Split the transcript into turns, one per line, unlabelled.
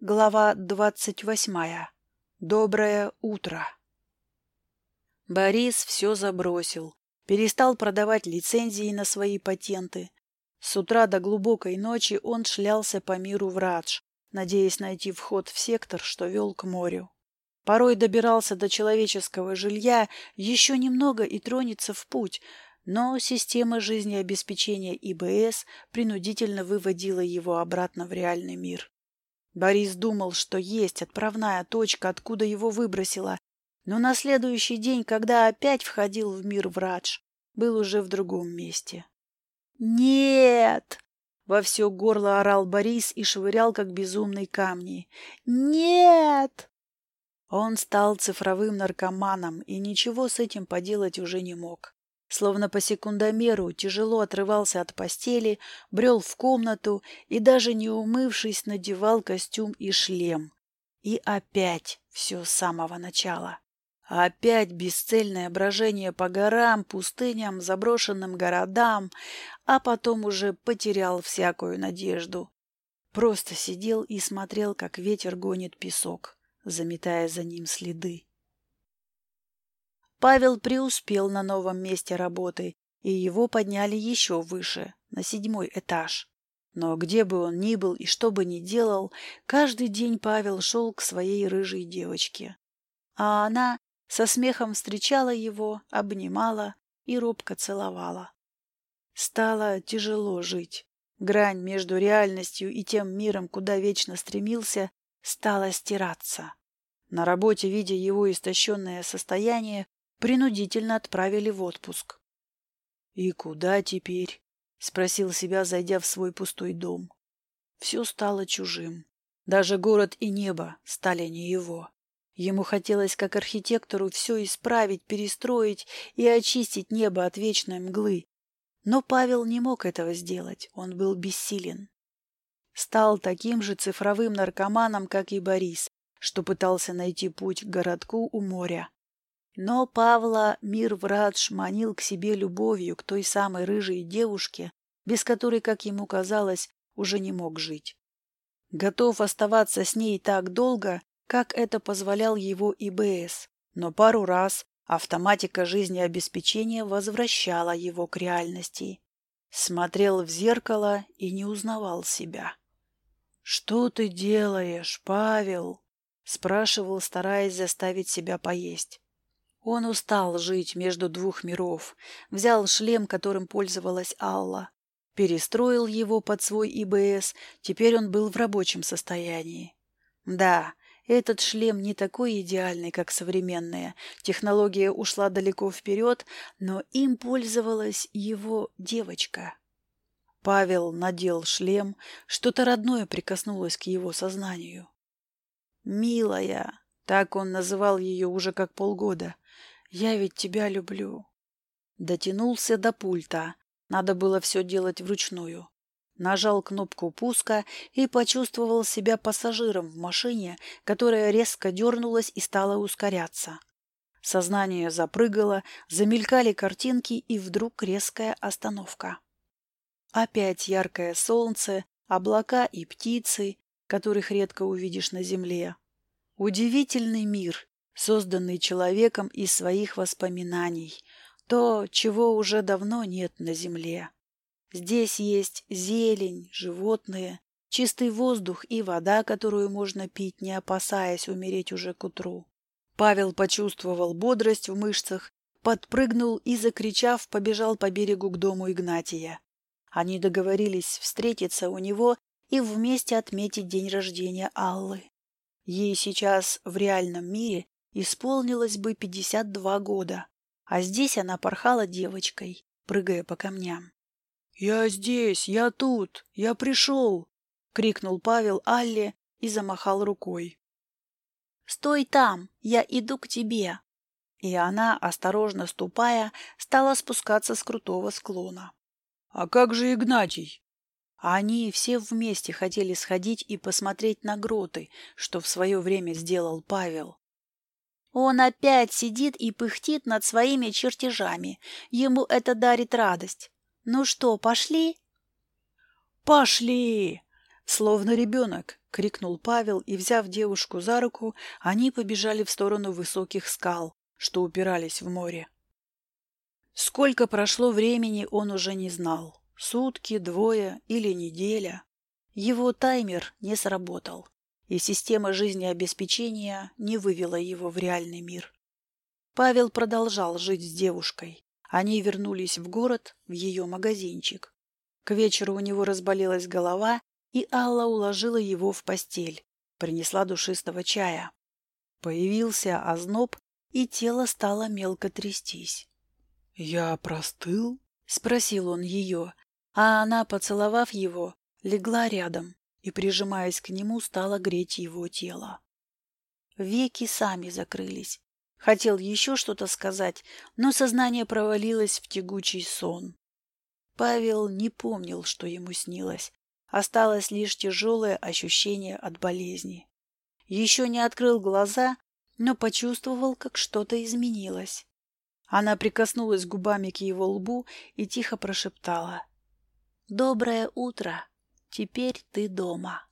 Глава двадцать восьмая. Доброе утро. Борис все забросил, перестал продавать лицензии на свои патенты. С утра до глубокой ночи он шлялся по миру в Радж, надеясь найти вход в сектор, что вел к морю. Порой добирался до человеческого жилья, еще немного и тронется в путь, но система жизнеобеспечения ИБС принудительно выводила его обратно в реальный мир. Борис думал, что есть отправная точка, откуда его выбросило, но на следующий день, когда опять входил в мир врач, был уже в другом месте. «Нет!» — во все горло орал Борис и швырял, как безумный камни. «Нет!» Он стал цифровым наркоманом и ничего с этим поделать уже не мог. Словно по секундомеру тяжело отрывался от постели, брел в комнату и, даже не умывшись, надевал костюм и шлем. И опять все с самого начала. Опять бесцельное брожение по горам, пустыням, заброшенным городам, а потом уже потерял всякую надежду. Просто сидел и смотрел, как ветер гонит песок, заметая за ним следы. Павел преуспел на новом месте работы, и его подняли еще выше, на седьмой этаж. Но где бы он ни был и что бы ни делал, каждый день Павел шел к своей рыжей девочке. А она со смехом встречала его, обнимала и робко целовала. Стало тяжело жить. Грань между реальностью и тем миром, куда вечно стремился, стала стираться. На работе, видя его истощенное состояние, принудительно отправили в отпуск. «И куда теперь?» — спросил себя, зайдя в свой пустой дом. Все стало чужим. Даже город и небо стали не его. Ему хотелось, как архитектору, все исправить, перестроить и очистить небо от вечной мглы. Но Павел не мог этого сделать, он был бессилен. Стал таким же цифровым наркоманом, как и Борис, что пытался найти путь к городку у моря. Но Павла мир врач манил к себе любовью к той самой рыжей девушке, без которой, как ему казалось, уже не мог жить. Готов оставаться с ней так долго, как это позволял его ИБС, но пару раз автоматика жизнеобеспечения возвращала его к реальности. Смотрел в зеркало и не узнавал себя. «Что ты делаешь, Павел?» — спрашивал, стараясь заставить себя поесть. Он устал жить между двух миров, взял шлем, которым пользовалась Алла, перестроил его под свой ИБС, теперь он был в рабочем состоянии. Да, этот шлем не такой идеальный, как современные, технология ушла далеко вперед, но им пользовалась его девочка. Павел надел шлем, что-то родное прикоснулось к его сознанию. «Милая», так он называл ее уже как полгода, я ведь тебя люблю. Дотянулся до пульта. Надо было все делать вручную. Нажал кнопку пуска и почувствовал себя пассажиром в машине, которая резко дернулась и стала ускоряться. Сознание запрыгало, замелькали картинки и вдруг резкая остановка. Опять яркое солнце, облака и птицы, которых редко увидишь на земле. Удивительный мир, созданный человеком из своих воспоминаний, то, чего уже давно нет на земле. Здесь есть зелень, животные, чистый воздух и вода, которую можно пить, не опасаясь умереть уже к утру. Павел почувствовал бодрость в мышцах, подпрыгнул и, закричав, побежал по берегу к дому Игнатия. Они договорились встретиться у него и вместе отметить день рождения Аллы. Ей сейчас в реальном мире исполнилось бы 52 года, а здесь она порхала девочкой, прыгая по камням. «Я здесь, я тут, я пришел!» — крикнул Павел Алле и замахал рукой. «Стой там, я иду к тебе!» И она, осторожно ступая, стала спускаться с крутого склона.
«А как же Игнатий?»
Они все вместе хотели сходить и посмотреть на гроты, что в свое время сделал Павел. Он опять сидит и пыхтит над своими чертежами. Ему это дарит радость. Ну что, пошли?
Пошли! Словно ребенок, —
крикнул Павел, и, взяв девушку за руку, они побежали в сторону высоких скал, что упирались в море. Сколько прошло времени, он уже не знал. Сутки, двое или неделя. Его таймер не сработал, и система жизнеобеспечения не вывела его в реальный мир. Павел продолжал жить с девушкой. Они вернулись в город, в ее магазинчик. К вечеру у него разболелась голова, и Алла уложила его в постель, принесла душистого чая. Появился озноб, и тело стало мелко трястись.
«Я простыл?»
— спросил он ее, а она, поцеловав его, легла рядом и, прижимаясь к нему, стала греть его тело. Веки сами закрылись. Хотел еще что-то сказать, но сознание провалилось в тягучий сон. Павел не помнил, что ему снилось. Осталось лишь тяжелое ощущение от болезни. Еще не открыл глаза, но почувствовал, как что-то изменилось. Она прикоснулась губами к его лбу и тихо прошептала. «Доброе утро! Теперь ты дома!»